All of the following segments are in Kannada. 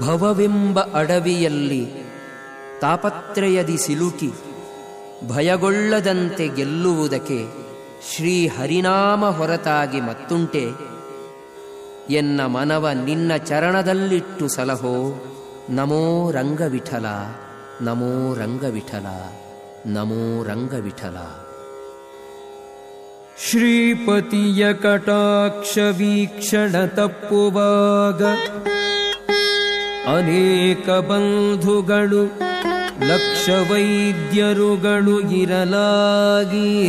ಭವವೆಂಬ ಅಡವಿಯಲ್ಲಿ ತಾಪತ್ರಯದಿ ಸಿಲುಕಿ ಭಯಗೊಳ್ಳದಂತೆ ಗೆಲ್ಲುವುದಕ್ಕೆ ಶ್ರೀ ಹರಿನಾಮ ಹೊರತಾಗಿ ಮತ್ತುಂಟೆ. ಎನ್ನ ಮನವ ನಿನ್ನ ಚರಣದಲ್ಲಿಟ್ಟು ಸಲಹೋ, ನಮೋ ರಂಗವಿಠಲ ನಮೋ ರಂಗವಿಠಲ ನಮೋ ರಂಗವಿಠಲ. ಶ್ರೀಪತಿಯ ಕಟಾಕ್ಷ ವೀಕ್ಷಣ ತಪ್ಪುವಾಗ ಅನೇಕ ಬಂಧುಗಳು ಲಕ್ಷ ವೈದ್ಯರುಗಳು ಇರಲಾಗಿ.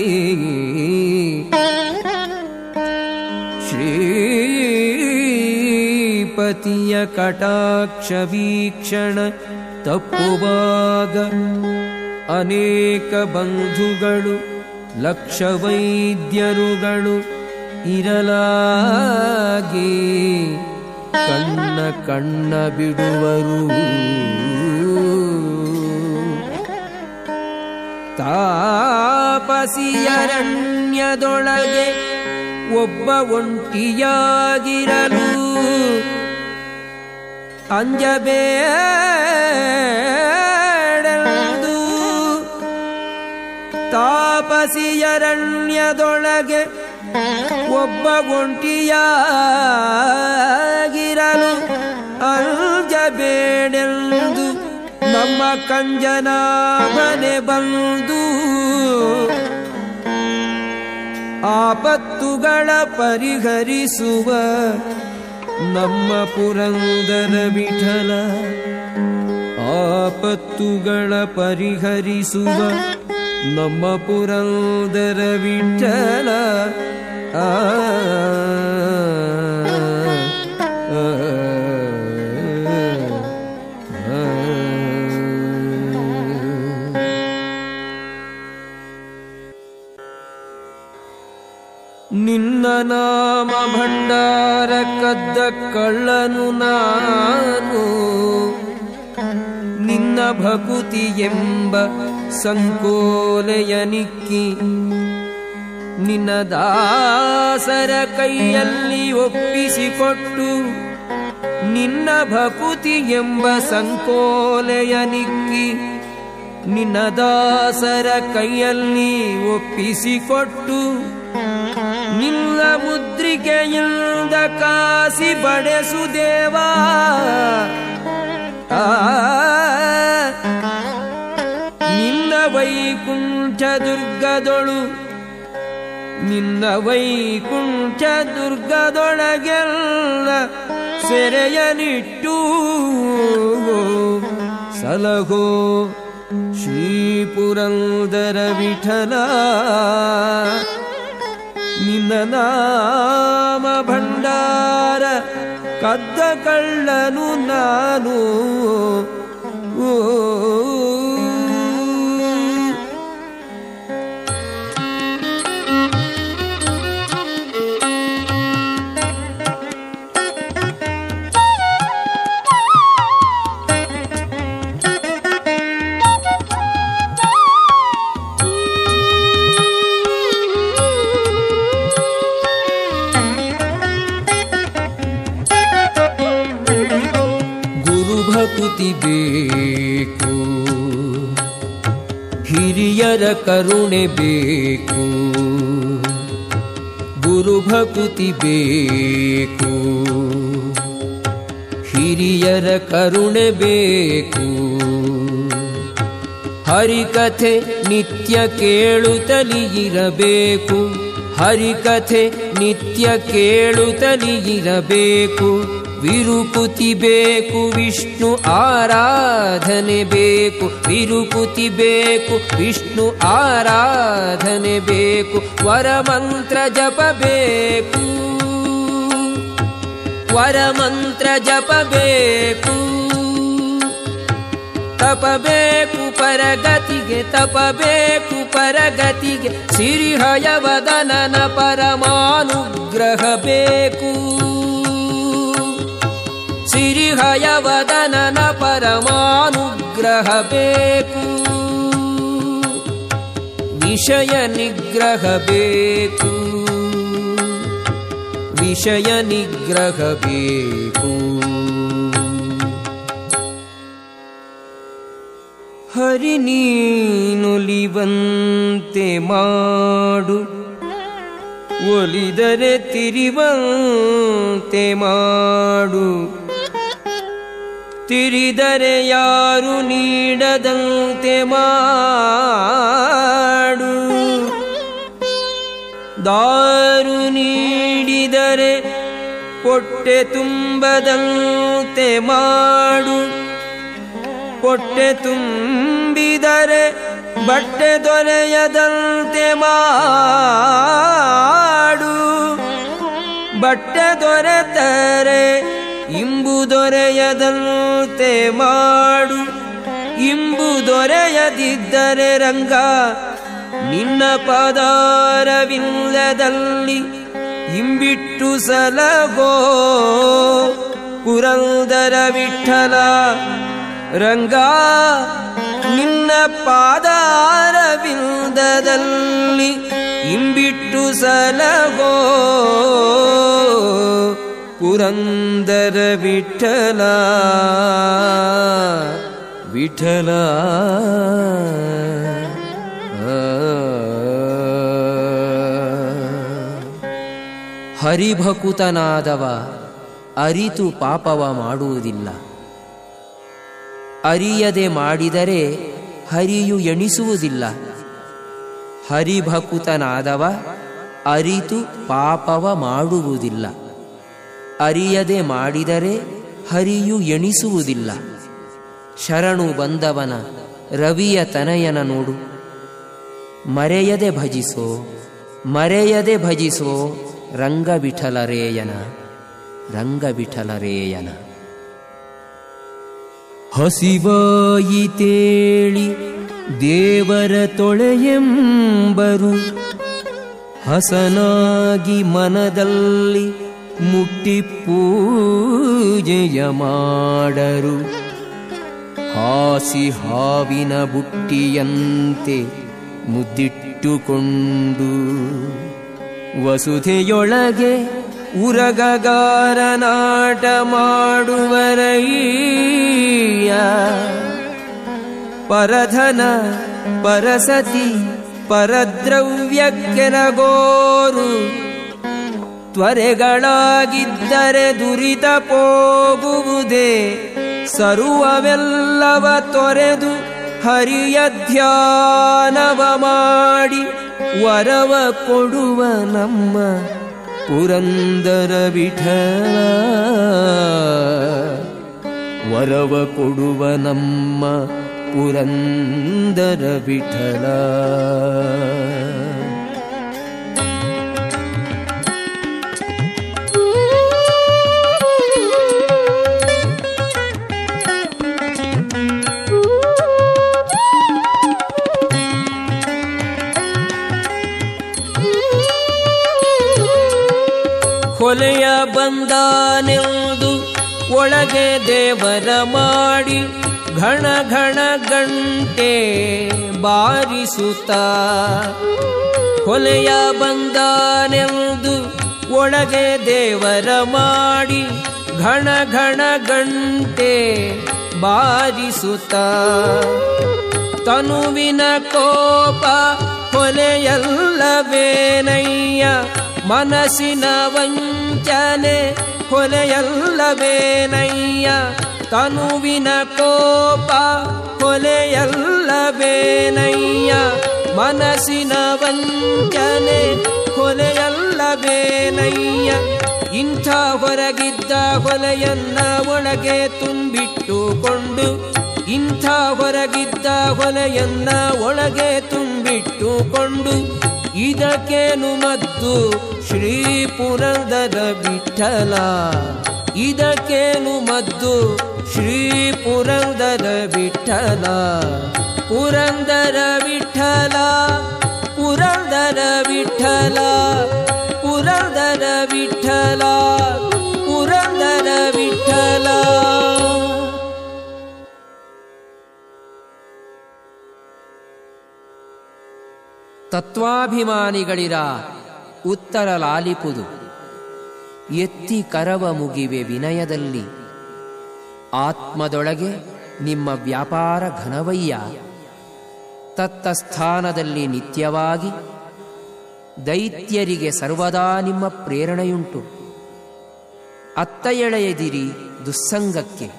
ಶ್ರೀಪತಿಯ ಕಟಾಕ್ಷ ವೀಕ್ಷಣ ತಪ್ಪುವಾಗ ಅನೇಕ ಬಂಧುಗಳು ಲಕ್ಷ ವೈದ್ಯರುಗಳು ಇರಲಾಗಿ. ಕಣ್ಣ ಕಣ್ಣ ಬಿಡುವರು. ತಾಪಸಿಯರಣ್ಯದೊಳಗೆ ಒಬ್ಬ ಒಂಟಿಯಾಗಿರಲು ಅಂಜಬೇಡದು ತಾಪಸಿಯರಣ್ಯದೊಳಗೆ ಒಬ್ಬ ಒಂಟಿಯಾಗಿರಲು ಅಲ್ಜಬೇಡೆಂದು ನಮ್ಮ ಕಂಜನ ಮನೆ ಬಂದು ಆಪತ್ತುಗಳ ಪರಿಹರಿಸುವ ನಮ್ಮ ಪುರಂದರ ವಿಠಲ ಆಪತ್ತುಗಳ ಪರಿಹರಿಸುವ ನಮ್ಮ ಪುರಂದರ ವಿಠಲ. ಆ, ಭಂಡಾರ ಕದ್ದ ಕಳ್ಳನು ನಾನು. ನಿನ್ನ ಭಕುತಿ ಎಂಬ ಸಂಕೋಲೆಯ ನಿಕ್ಕಿ ನಿನ್ನ ದಾಸರ ಕೈಯಲ್ಲಿ ಒಪ್ಪಿಸಿಕೊಟ್ಟು ನಿನ್ನ ಭಕುತಿ ಎಂಬ ಸಂಕೋಲೆಯ ನಿಕ್ಕಿ ನಿನ್ನ ದಾಸರ ಕೈಯಲ್ಲಿ ಒಪ್ಪಿಸಿಕೊಟ್ಟು ನಿನ್ನ ಮುದ್ರಿಕೆಯಿಂದ ಕಾಸಿ ಬಡೆಸುದೇವಾ ನಿನ್ನ ವೈಕುಂಠ ದುರ್ಗದೊಳು ನಿನ್ನ ವೈಕುಂಠ ದುರ್ಗದೊಳಗೆಲ್ಲ ಸೆರೆಯನಿಟ್ಟು ಸಲಹೋ ಶ್ರೀ ಪುರಂದರ ವಿಠಲ. ನಿನ್ನ ಭಂಡಾರ ಕದ್ದ ಕಳ್ಳನು ನಾನು. ಓ ಭಕುತಿ ಬೇಕು ಹಿರಿಯರ ಕರುಣೆ ಬೇಕು. ಗುರು ಭಕುತಿ ಬೇಕು ಹಿರಿಯರ ಕರುಣೆ ಬೇಕು. ಹರಿಕಥೆ ನಿತ್ಯ ಕೇಳುತ್ತಲಿಗಿರಬೇಕು ಹರಿಕಥೆ ನಿತ್ಯ ಕೇಳುತ್ತಲಿ ವಿರುಕುತಿ ಬೇಕು, ವಿಷ್ಣು ಆರಾಧನೆ ಬೇಕು. ವಿರುಪುತಿ ಬೇಕು, ವಿಷ್ಣು ಆರಾಧನೆ ಬೇಕು. ವರಮಂತ್ರ ಜಪ ಬೇಕು. ವರಮಂತ್ರ ಜಪ ಬೇಕು. ತಪಬೇಕು ಪರಗತಿಗೆ ತಪಬೇಕು ಪರಗತಿಗೆ ಸಿರಿಹಯವದನನ ಪರಮಾನುಗ್ರಹ ಬೇಕು. ಹಯವದನನ ಪರಮಾನುಗ್ರಹ ಬೇಕು ವಿಷಯ ನಿಗ್ರಹ ಬೇಕು ವಿಷಯ ನಿಗ್ರಹ ಬೇಕು ಹರಿ ನೀನುಲಿವಂತೆ ಮಾಡು. ಒಲಿದರೆ ತಿರಿವಂತೆ ಮಾಡು. ತಿರಿದರೆ ಯಾರು ನೀಡದಂತೆ ಮಾಡು. ದಾರು ನೀಡಿದರೆ ಪೊಟ್ಟೆ ತುಂಬದಂತೆ ಮಾಡು. ಪೊಟ್ಟೆ ತುಂಬಿದರೆ ಬಟ್ಟೆ ದೊರೆಯದಂತೆ ಮಾಡು. ಬಟ್ಟೆ ದೊರೆತರೆ ಇಂಬು ದೊರೆಯದಂತೆ ಮಾಡು. ಇಂಬು ದೊರೆಯದಿದ್ದರೆ ರಂಗ, ನಿನ್ನ ಪದಾರವಿಲ್ಲದಲ್ಲಿ ಇಂಬಿಟ್ಟು ಸಲಗೋ. ಪುರಂದರ ವಿಠಲ ರಂಗ, ನಿನ್ನ ಪಾದಾರವಿಲ್ಲದಲ್ಲಿ ಇಂಬಿಟ್ಟು ಸಲಗೋ. ಪುರಂದರ ವಿಠಲ ವಿಠಲ. ಹರಿಭಕುತನಾದವ, ಅರಿತು ಪಾಪವ ಮಾಡುವುದಿಲ್ಲ. ಅರಿಯದೆ ಮಾಡಿದರೆ ಹರಿಯು ಎಣಿಸುವುದಿಲ್ಲ. ಹರಿಭಕುತನಾದವ, ಅರಿತು ಪಾಪವ ಮಾಡುವುದಿಲ್ಲ. ಅರಿಯದೆ ಮಾಡಿದರೆ ಹರಿಯು ಎಣಿಸುವುದಿಲ್ಲ. ಶರಣು ಬಂದವನ ರವಿಯ ತನಯನ ನೋಡು. ಮರೆಯದೆ ಭಜಿಸೋ ಮರೆಯದೆ ಭಜಿಸೋ ರಂಗವಿಠಲರೇಯನ ರಂಗವಿಠಲರೇಯನ. ಹಸಿವಾಯಿತೇಳಿ ದೇವರ ತೊಳೆಯೆಂಬರು ಹಸನಾಗಿ ಮನದಲ್ಲಿ ಮುಟ್ಟಿ ಪೂಜೆಯ ಮಾಡರು. ಹಾಸಿ ಹಾವಿನ ಬುಟ್ಟಿಯಂತೆ ಮುದ್ದಿಟ್ಟುಕೊಂಡು ವಸುಧೆಯೊಳಗೆ ಉರಗಗಾರನಾಟ ಮಾಡುವರಯ್ಯ. ಪರಧನ ಪರಸತಿ ಪರದ್ರವ್ಯಕ್ಕೆನಗೋರು ತ್ವರೆಗಳಾಗಿದ್ದರೆ ದುರಿತ ಹೋಗುವುದೇ ಸರುವವೆಲ್ಲವ ತೊರೆದು ಹರಿಯ ಧ್ಯಾನವ ಮಾಡಿ ವರವ ಕೊಡುವ ನಮ್ಮ ಪುರಂದರ ವಿಠಲ. ವರವ ಕೊಡುವ ನಮ್ಮ ಪುರಂದರ ವಿಠಲ. ಬಂದಾನೆಂದು ಒಳಗೆ ದೇವರ ಮಾಡಿ ಘಣ ಘಣ ಗಂಟೆ ಬಾರಿಸುತ್ತ. ಹೊಲೆಯ ಬಂದಾನೆಂದು ಒಳಗೆ ದೇವರ ಮಾಡಿ ಘಣ ಘಣ ಗಂಟೆ ಬಾರಿಸುತ್ತ. ತನುವಿನ ಕೋಪ ಹೊಲೆಯಲ್ಲವೇನಯ್ಯ? ಮನಸ್ಸಿನ ವಂಚನೆ ಹೊಲೆಯಲ್ಲವೇನಯ್ಯ ತನುವಿನ ಕೋಪ ಹೊಲೆಯಲ್ಲವೇನಯ್ಯ ಮನಸ್ಸಿನ ವಂಚನೆ ಹೊಲೆಯಲ್ಲವೇನಯ್ಯ ಇಂಥ ಹೊರಗಿದ್ದ ಹೊಲೆಯನ್ನ ಒಳಗೆ ತುಂಬಿಟ್ಟುಕೊಂಡು ಇಂಥ ಹೊರಗಿದ್ದ ಹೊಲೆಯನ್ನ ಒಳಗೆ ತುಂಬಿಟ್ಟುಕೊಂಡು ಇದಕ್ಕೇನು ಮದ್ದು? ಶ್ರೀ ಪುರಂದರ ವಿಠಲ. ಇದಕ್ಕೇನು ಮದ್ದು? ಶ್ರೀ ಪುರಂದರ ವಿಠಲ. ಪುರಂದರ ವಿಠಲ ಪುರಂದರ ವಿಠಲ ಪುರಂದರ ವಿಠಲ. ತತ್ವಾಭಿಮಾನಿಗಳಿರ? ಉತ್ತರ ಲಾಲಿಪುದು. ಎತ್ತಿ ಕರವ ಮುಗಿವೆ ವಿನಯದಲ್ಲಿ. ಆತ್ಮದೊಳಗೆ ನಿಮ್ಮ ವ್ಯಾಪಾರ ಘನವಯ್ಯ. ತತ್ತ ಸ್ಥಾನದಲ್ಲಿ ನಿತ್ಯವಾಗಿ ದೈತ್ಯರಿಗೆ ಸರ್ವದಾ ನಿಮ್ಮ ಪ್ರೇರಣೆಯುಂಟು. ಅತ್ತ ಎಳೆಯದಿರಿ ದುಸ್ಸಂಗಕ್ಕೆ.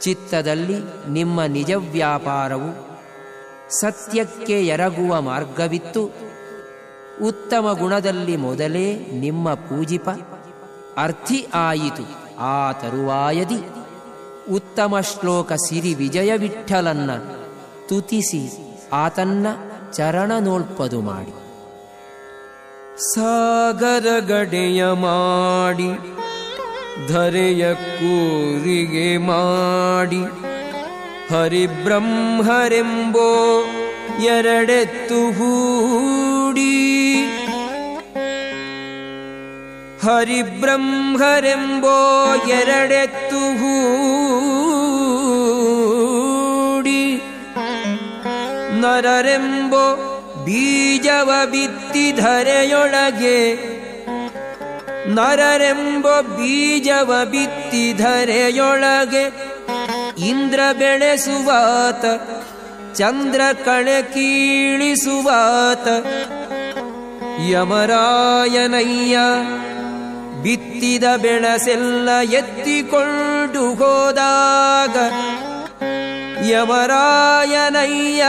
ಚಿತ್ತದಲ್ಲಿ ನಿಮ್ಮ ನಿಜ ವ್ಯಾಪಾರವು ಸತ್ಯಕ್ಕೆ ಎರಗುವ ಮಾರ್ಗವಿತ್ತು. ಉತ್ತಮ ಗುಣದಲ್ಲಿ ಮೊದಲೇ ನಿಮ್ಮ ಪೂಜಿಪ. ಅರ್ಥಿ ಆಯಿತು, ಆ ತರುವಾಯದಿ. ಉತ್ತಮ ಶ್ಲೋಕ ಸಿರಿ ವಿಜಯ ವಿಠಲನ್ನ. ತುತಿಸಿ, ಆತನ್ನ ಚರಣ ನೋಲ್ಪದು ಮಾಡಿ. ಸಾಗರ ಗಡೆಯ ಮಾಡಿ, ಧರೆಯ ಕೂರಿಗೆ ಮಾಡಿ. ಹರಿಬ್ರಹ್ಮರೆಂಬೋ ಎರಡೆತ್ತು ಹೂಡಿ. ಹರಿಬ್ರಹ್ಮರೆಂಬೋ ಎರಡೆತ್ತು ಹೂಡಿ. ನರರೆಂಬೋ ಬೀಜವ ಬಿತ್ತಿಧರೆಯೊಳಗೆ ನರರೆಂಬ ಬೀಜವ ಬಿತ್ತಿಧರೆಯೊಳಗೆ ಇಂದ್ರ ಬೆಳೆಸುವಾತ, ಚಂದ್ರ ಕಳೆ ಕೀಳಿಸುವಾತ. ಯಮರಾಯನಯ್ಯ ಬಿತ್ತಿದ ಬೆಳಸೆಲ್ಲ ಎತ್ತಿಕೊಂಡು ಹೋದಾಗ, ಯಮರಾಯನಯ್ಯ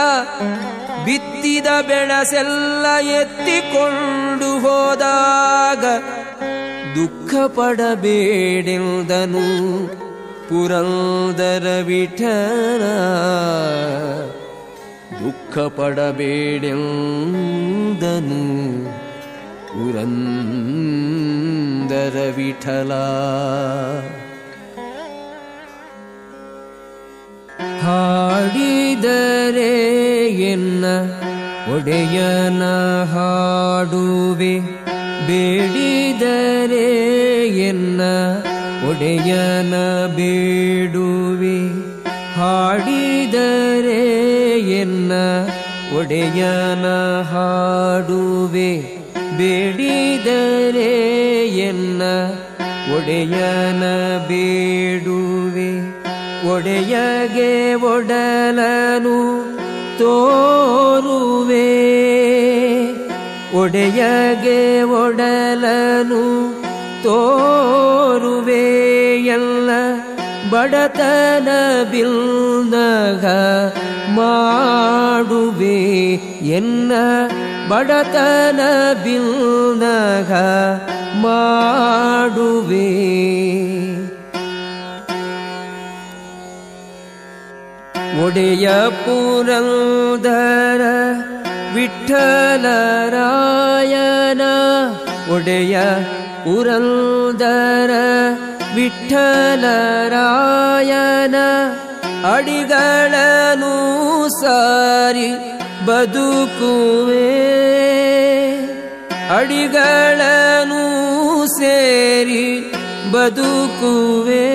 ಬಿತ್ತಿದ ಬೆಳಸೆಲ್ಲ ಎತ್ತಿಕೊಂಡು ಹೋದಾಗ ದುಃಖ ಪಡಬೇಡೆಂದನು ಪುರಂದರ ವಿಠಲ ದುಃಖ ಪಡಬೇಡೆಂದನು ಪುರಂದರ ವಿಠಲ ಹಾಡಿದರೆ ಎನ್ನ ಒಡೆಯನ ಹಾಡುವೆ ಬೇಡಿದರೆ ಎನ್ನ ಒಡೆಯನ ಬೇಡುವೆ, ಹಾಡಿದರೆ ಎನ್ನ ಒಡೆಯನ ಹಾಡುವೆ, ಬೇಡಿದರೆ ಎನ್ನ ಒಡೆಯನ ಬೇಡುವೆ. ಒಡೆಯಗೆ ಒಡಲನು ತೋರುವೆ, ಒಡೆಯಗೆ ಒಡಲನು ತೋರುವೆ ಎಲ್ಲ ಬಡತನ ಬಿಲ್ನಗ ಮಾಡುವೆ ಎನ್ನ ಬಡತನ ಬಿಲ್ನಗ ಮಾಡುವೆ ಒಡೆಯ ಪುರಂದರ ವಿಠಲರಾಯನ ಒಡೆಯ ಪುರಂದರ ವಿಠಲರಾಯನ ಅಡಿಗಳನು ಸಾರಿ ಬದುಕುವೆ. ಅಡಿಗಳನು ಸೇರಿ ಬದುಕುವೆ.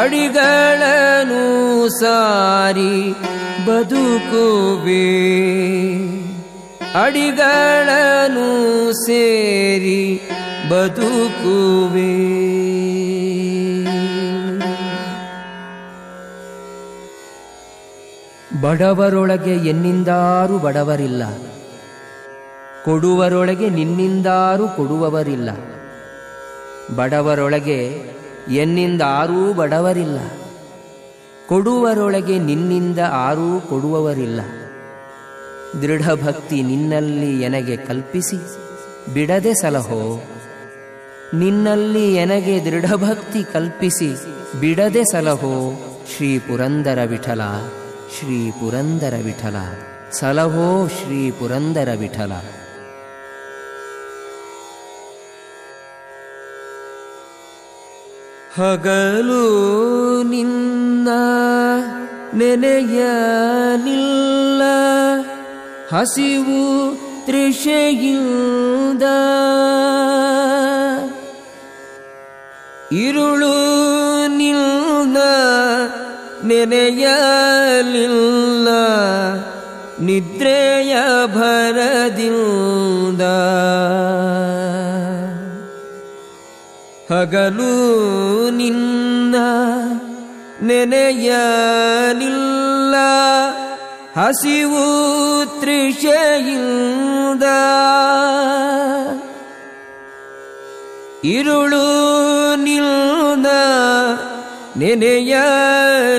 ಅಡಿಗಳನು ಸಾರಿ ಬದುಕುವೆ. ಅಡಿಗಳನು ಸೇರಿ ಬದುಕುವೆ. ಬಡವರೊಳಗೆ ಎನ್ನಿಂದಾರು ಬಡವರಿಲ್ಲ, ಕೊಡುವರೊಳಗೆ ನಿನ್ನಿಂದಾರು ಕೊಡುವವರಿಲ್ಲ, ಬಡವರೊಳಗೆ ಎನ್ನಿಂದ ಆರೂ ಬಡವರಿಲ್ಲ, ಕೊಡುವರೊಳಗೆ ನಿನ್ನಿಂದ ಆರೂ ಕೊಡುವವರಿಲ್ಲ. ದೃಢಭಕ್ತಿ ನಿನ್ನಲ್ಲಿ ಎನಗೆ ಕಲ್ಪಿಸಿ, ಬಿಡದೆ ಸಲಹೋ. ನಿನ್ನಲ್ಲಿ ಎನಗೆ ದೃಢಭಕ್ತಿ ಕಲ್ಪಿಸಿ, ಬಿಡದೆ ಸಲಹೋ. ಶ್ರೀ ಪುರಂದರ ವಿಠಲ, ಶ್ರೀ ಪುರಂದರ ವಿಠಲ. ಸಲಹೋ ಶ್ರೀ ಪುರಂದರ ವಿಠಲ. ಹಗಲು ನಿನ್ನ ನೆನೆಯಲಿಲ್ಲ ಹಸಿವು ತೃಷೆಯಿಂದ ಇರುಳು ನಿಲ್ಲ ನೆನೆಯಲಿಲ್ಲ ನಿದ್ರೆಯ ಭರದಿಂದ. ಹಗಲು ನಿನ್ನ ನೆನೆಯಲಿಲ್ಲ ಹಸಿವು ತೃಷೆಯಿಂದ ഇരുളു നിൽന ನೆನೆಯ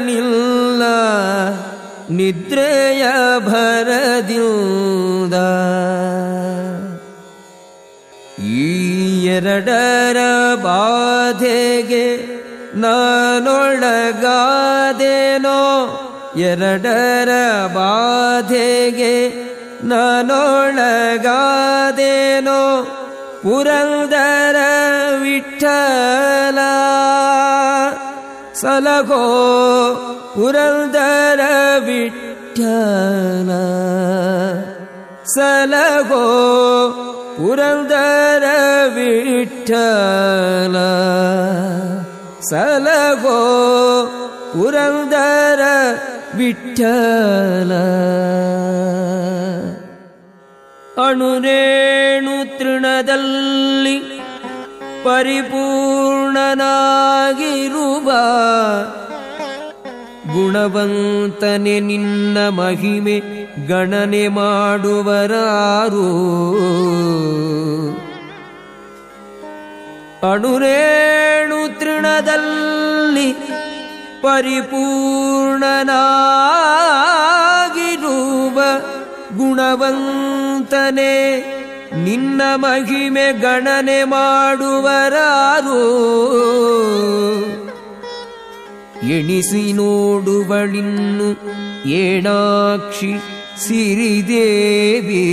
ನಿಲ್ಲ ನಿದ್ರೆಯ ಭರದಿಂದ ಈ ಎರಡರ ಬಾಧೆಗೆ ನಾನೊಳಗಾದೇನೋ ಎರಡರ ಬಾಧೆಗೆ ನಾನೊಳಗಾದೇನೋ ಪುರಂದರ ವಿಠಲ ಸಲಗೋ ಪುರಂದರ ವಿಠಲ ಸಲಗೋ ಪುರಂದರ ವಿಠಲ ಸಲಗೋ ಪುರಂದರ ವಿಠಲ. ಅಣುರೇಣು ತೃಣದಲ್ಲಿ ಪರಿಪೂರ್ಣನಾಗಿರುವ ಗುಣವಂತನೆ ನಿನ್ನ ಮಹಿಮೆ ಗಣನೆ ಮಾಡುವರಾರು. ಅಣುರೇಣು ತೃಣದಲ್ಲಿ ಪರಿಪೂರ್ಣನಾಗಿರುವ ಗುಣವಂತನೆ ನಿನ್ನ ಮಹಿಮೆ ಗಣನೆ ಮಾಡುವರಾರು. ಎಣಿಸಿ ನೋಡುವಳಿನ್ನು ಏಣಾಕ್ಷಿ ಸಿರಿದೇವಿ.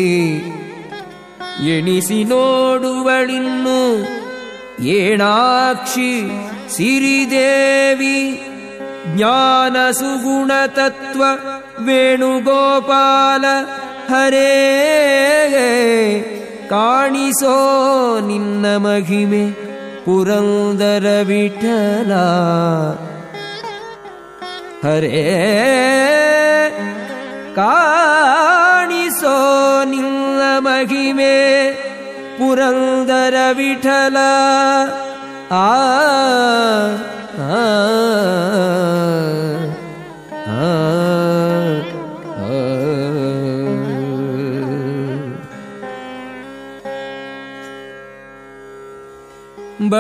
ಎಣಿಸಿ ನೋಡುವಳಿನ್ನು ಏಣಾಕ್ಷಿ ಸಿರಿದೇವಿ. ज्ञानसुगुणतत्त्व वेणुगोपाल हरे काणिसो निन्न महिमे पुरन्दर विठला हरे काणिसो निन्न महिमे पुरन्दर विठला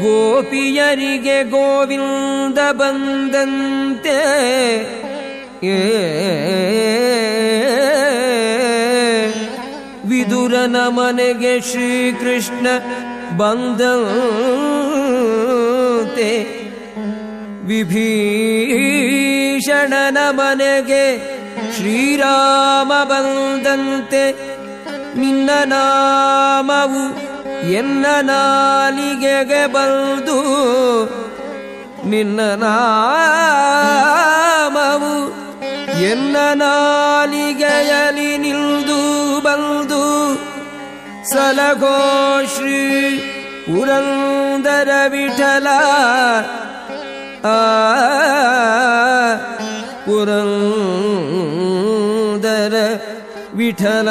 ಗೋಪಿಯರಿಗೆ ಗೋವಿಂದ ಬಂದಂತೆ. ಏ ವಿದುರನ ಮನೆಗೆ ಶ್ರೀಕೃಷ್ಣ ಬಂದಂತೆ. ವಿಭೀಷಣನ ಮನೆಗೆ ಶ್ರೀರಾಮ ಬಂದಂತೆ. ನಿನ್ನ ನಾಮವು ಎನ್ನ ನಾಲಿಗೆಗೆ ಬಂದು ನಿನ್ನ ನಾಮವು ಎನ್ನ ನಾಲಿಗೆಯಲಿ ನಿಲ್ದು ಬಂದು ಸಲಗೋ ಶ್ರೀ ಪುರಂದರ ವಿಠಲ ಆ ಪುರಂದರ ವಿಠಲ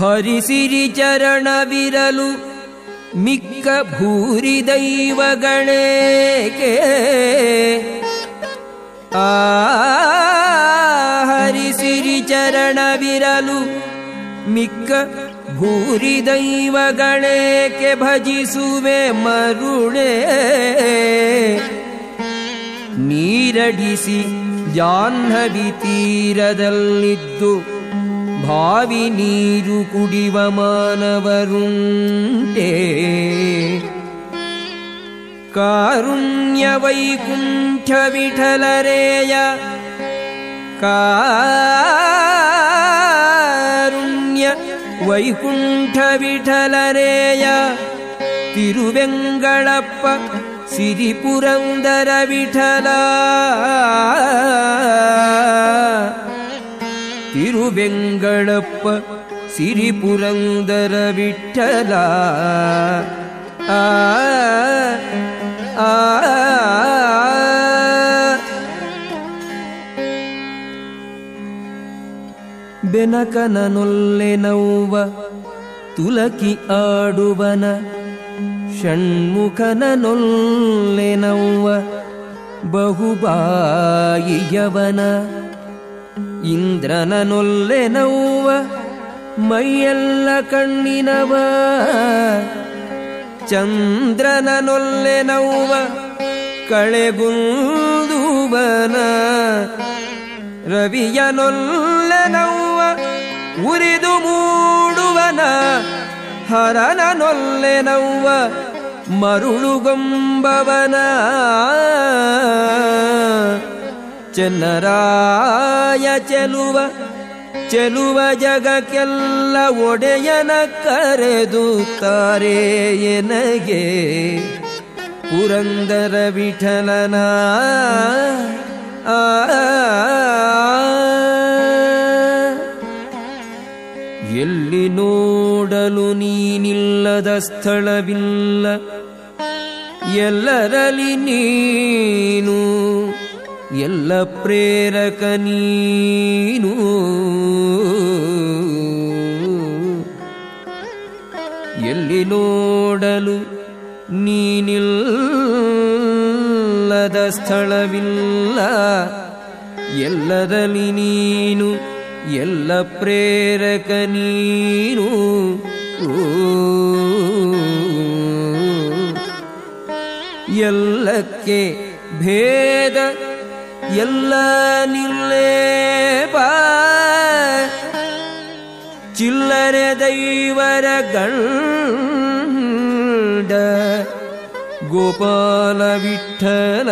ಹರಿಸಿರಿ ಚರಣವಿರಲು ಮಿಕ್ಕ ಭೂರಿ ದೈವಗಳೇಕೆ ಆ, ಹರಿಸಿರಿ ಚರಣವಿರಲು ಮಿಕ್ಕ ಭೂರಿ ದೈವಗಳೇಕೆ ಭಜಿಸುವೆ ಮರುಣೆ ನೀರಡಿಸಿ ಜಾಹ್ನವಿ ತೀರದಲ್ಲಿದ್ದು ಭಾವಿ ನೀರು ಕುಡಿವ ಮಾನವರುಂಟೆ ಕಾರುಣ್ಯ ವೈಕುಂಠ ವಿಠಲರೇಯ ಕಾರುಣ್ಯ ವೈಕುಂಠ ವಿಠಲರೇಯ ತಿರುವೆಂಗಳಪ್ಪ ಸಿರಿಪುರಂದರ ವಿಠಲ ತಿರುವೆಂಗಳಪ್ಪ ಸಿರಿಪುರಂದರ ವಿಠಲ ಆ ಆ ನೋವ ತುಲಕಿ ಆಡುವನ ಷಣ್ಮುಖನನೊಲ್ಲೆನವ್ವ ಬಹುಬಾಯಿಯವನ ಇಂದ್ರನನೊಲ್ಲೆನವ್ವ ಮೈಯೆಲ್ಲ ಕಣ್ಣಿನವ. ಚಂದ್ರನನೊಲ್ಲೆನವ್ವ ಕಳೆಗುಂದುವನ. ರವಿಯನೊಲ್ಲೆನವ್ವ ಉರಿದು ಮೂಡುವನ. ಹರನನೊಲ್ಲೆನವ್ವ ಮರುಳುಗೊಂಬವನ. ಚೆನ್ನರಾಯ ಚೆಲುವ ಚೆಲುವ ಜಗಕ್ಕೆಲ್ಲ ಒಡೆಯನ ಕರೆದು ತಾರೆ ಎನಗೆ. ಪುರಂದರ ವಿಠಲನ ಆ. ಎಲ್ಲಿ ನೋಡಲು ನೀನಿಲ್ಲದ ಸ್ಥಳವಿಲ್ಲ, ಎಲ್ಲರಲ್ಲಿ ನೀನು ಎಲ್ಲ ಪ್ರೇರಕ ನೀನು. ಎಲ್ಲಿ ನೋಡಲು ನೀನಿಲ್ಲದ ಸ್ಥಳವಿಲ್ಲ. ಎಲ್ಲದಲ್ಲಿ ನೀನು ಎಲ್ಲ ಪ್ರೇರಕ ನೀನು. ಎಲ್ಲಕ್ಕೆ ಭೇದ ಎಲ್ಲ ನಿಲ್ಲೇಪ ಚಿಲ್ಲರೆ ದೈವರ ಗಂಡ ಗೋಪಾಲ ವಿಠಲ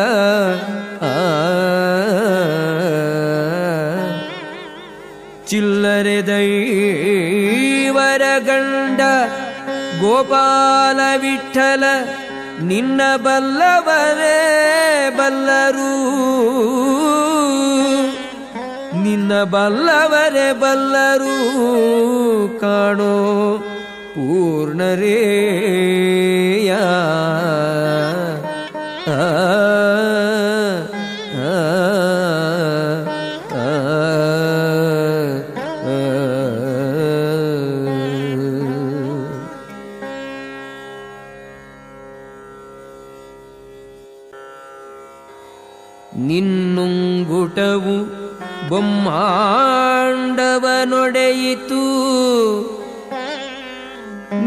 ಚಿಲ್ಲರೆ ದೈವರ ಗಂಡ ಗೋಪಾಲ ವಿಠಲ ನಿನ್ನ ಬಲ್ಲವರೇ. ಬಲ್ಲರು? ನಿನ್ನ ಬಲ್ಲವರೆ ಬಲ್ಲರು? ಕಾಣೋ ಪೂರ್ಣರೇಯ ನಿನ್ನುಂಗುಟವು ಬೊಮ್ಮಾಂಡವನೊಡೆಯಿತು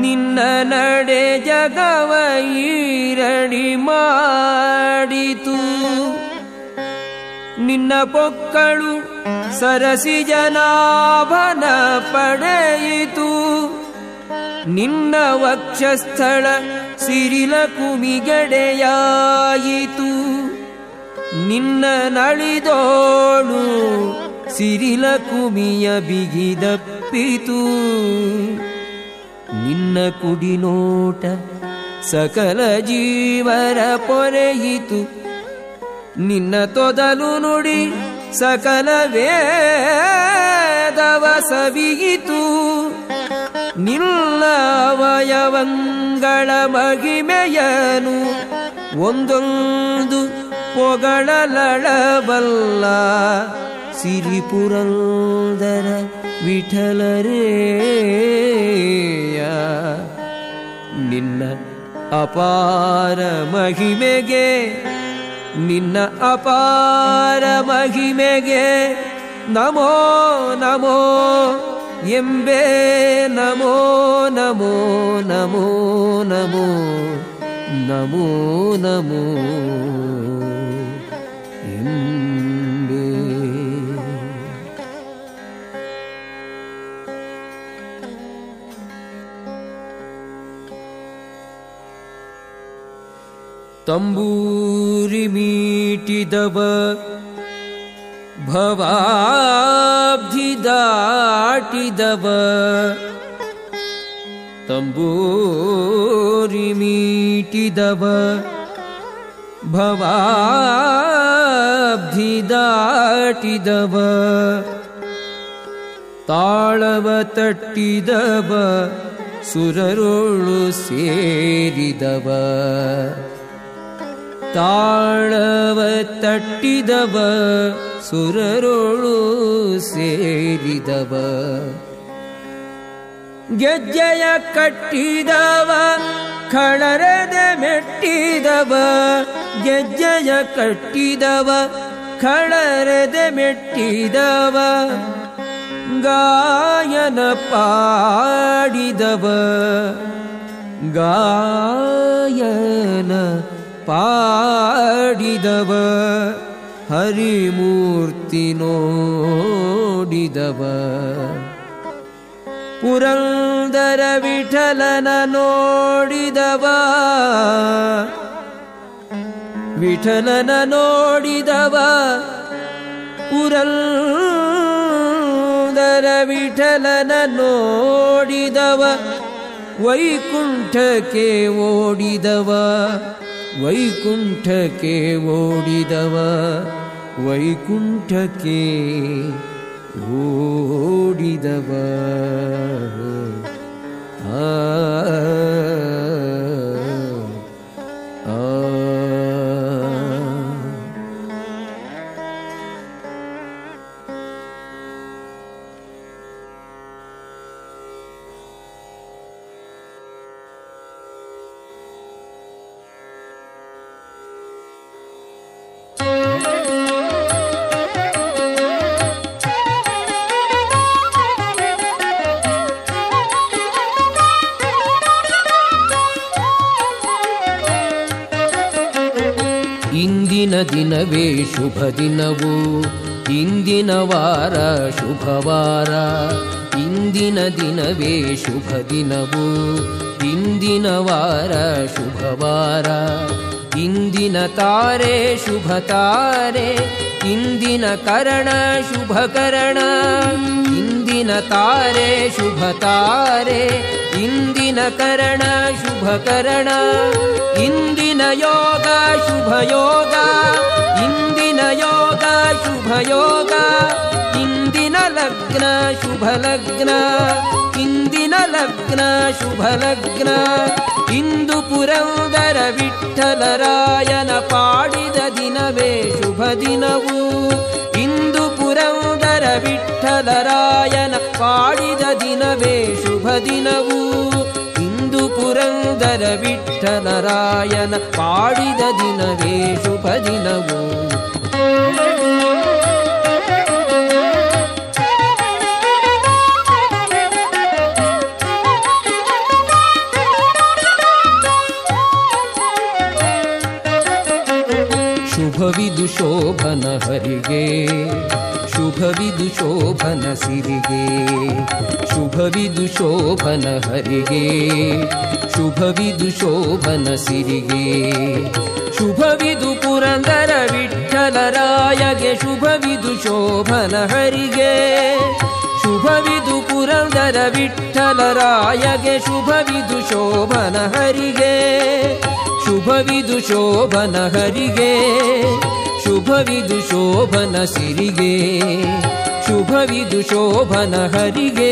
ನಿನ್ನ ನಡೆ ಜಗವ ಈರಡಿ ಮಾಡಿತು. ನಿನ್ನ ಪೊಕ್ಕಳು ಸರಸಿ ಜನಾಭನ ಪಡೆಯಿತು. ನಿನ್ನ ವಕ್ಷಸ್ಥಳ ಸಿರಿಲ ಕುಮಿಗಡೆಯಾಯಿತು. ನಿನ್ನ ನಳಿದೋಳು ಸಿರಿಲ ಕುಮಿಯ ಬಿಗಿದಪ್ಪಿತು. ನಿನ್ನ ಕುಡಿನೋಟ ಸಕಲ ಜೀವರ ಪೊರೆಯಿತು. ನಿನ್ನ ತೊದಲು ನುಡಿ ಸಕಲ ವೇದವ ಸವಿಯಿತು ನಿನ್ನ ಅವಯವಗಳ ಮಹಿಮೆಯನು ಒಂದೊಂದು ಪೊಗಳಲಳಬಲ್ಲ ಸಿರಿಪುರಂದರ ವಿಠಲರೇಯ. ನಿನ್ನ ಅಪಾರ ಮಹಿಮೆಗೆ, ನಿನ್ನ ಅಪಾರ ಮಹಿಮೆಗೆ ನಮೋ ನಮೋ ಎಂಬೆ ನಮೋ ನಮೋ ನಮೋ ನಮೋ ನಮೋ ನಮೋ. तम्बूरिमीटिदव भवाब्धिदाटिदव। तम्बूरिमीटिदव भवाब्धिदाटिदव। ताळव तट्टिदव दबि सेरिदव। ತಾಳವ ತಟ್ಟಿದವ, ಸುರರೊಳು ಸೇರಿದವ. ಗೆಜ್ಜೆಯ ಕಟ್ಟಿದವ, ಖಳರದ ಮೆಟ್ಟಿದವ. ಗೆಜ್ಜೆಯ ಕಟ್ಟಿದವ, ಖಳರದ ಮೆಟ್ಟಿದವ. ಗಾಯನ ಪಾಡಿದವ. ಗಾಯನ ಪಾಡಿದವ ಹರಿಮೂರ್ತಿ ನೋಡಿದವ. ಪುರಂದರ ವಿಠಲನ ನೋಡಿದವ ವಿಠಲನ ನೋಡಿದವ. ಪುರಂದರ ವಿಠಲನ ನೋಡಿದವ ವೈಕುಂಠಕ್ಕೆ ಓಡಿದವ. ವೈಕುಂಠಕ್ಕೆ ಓಡಿದವ ವೈಕುಂಠಕ್ಕೆ ಓಡಿದವ. ಆ ದಿನವು ಇಂದಿನ ವಾರ ಶುಭವಾರ. ಇಂದಿನ ದಿನವೇ ಶುಭ ದಿನವು ಇಂದಿನ ವಾರ ಶುಭವಾರ. ಇಂದಿನ ತಾರೆ ಶುಭ ತಾರೆ, ಇಂದಿನ ಕರಣ ಶುಭ ಕರಣ. ಇಂದಿನ ತಾರೆ ಶುಭ ತಾರೆ, ಇಂದಿನ ಕರಣ ಶುಭ ಕರಣ. ಇಂದಿನ ಯೋಗ ಶುಭ ಯೋಗ, ಇಂದಿನ ಯೋಗ ಶುಭ ಯೋಗ ಇಂದಿನ ಲಗ್ನ ಶುಭ ಲಗ್ನ ಇಂದಿನ ಲಗ್ನ ಶುಭ ಲಗ್ನ ಇಂದು ಪುರಂದರ ವಿಠಲರಾಯನ ಪಾಡಿದ ದಿನವೇ ಶುಭ ದಿನವು. ಇಂದು ಪುರಂದರ ವಿಠಲರಾಯನ ಪಾಡಿದ ದಿನವೇ ಶುಭ ದಿನವು. ಇಂದು ಪುರಂದರ ವಿಠಲರಾಯನ ಪಾಡಿದ ದಿನವೇ ಶುಭ ದಿನವು. ಶುಭವಿದು ಶೋಭನ ಹರಿಗೆ ಶುಭವಿದು ಶೋಭನ ಸಿರಿಗೆ. ಶುಭವಿದು ಶೋಭನ ಹರಿಗೆ ಶುಭವಿದು ಶೋಭನ ಸಿರಿಗೆ. ಶುಭವಿದು ಪುರಂದರ ವಿಠಲರಾಯಗೆ ಶುಭವಿದು ಶೋಭನ ಹರಿಗೆ ಶುಭವಿದು ಪುರಂದರ ವಿಠಲರಾಯಗೆ ಶುಭವಿದು ಶೋಭನ ಹರಿಗೆ ಶುಭವಿದು ಶೋಭನ ಹರಿಗೆ ಶುಭವಿದು ಶೋಭನ ಸಿರಿಗೆ ಶುಭವಿದು ಶೋಭನ ಹರಿಗೆ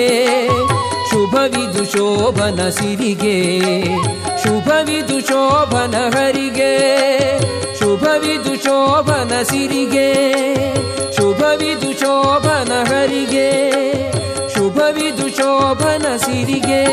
ಶುಭವಿದು ಶೋಭನ ಸಿರಿಗೆ, ಶುಭವಿದು ಶೋಭನ ಹರಿಗೆ, ಶುಭವಿದು ಶೋಭನ ಸಿರಿಗೆ, ಶುಭವಿದು ಶೋಭನ ಹರಿಗೆ, ಶುಭವಿದು ಶೋಭನ ಸಿರಿಗೆ.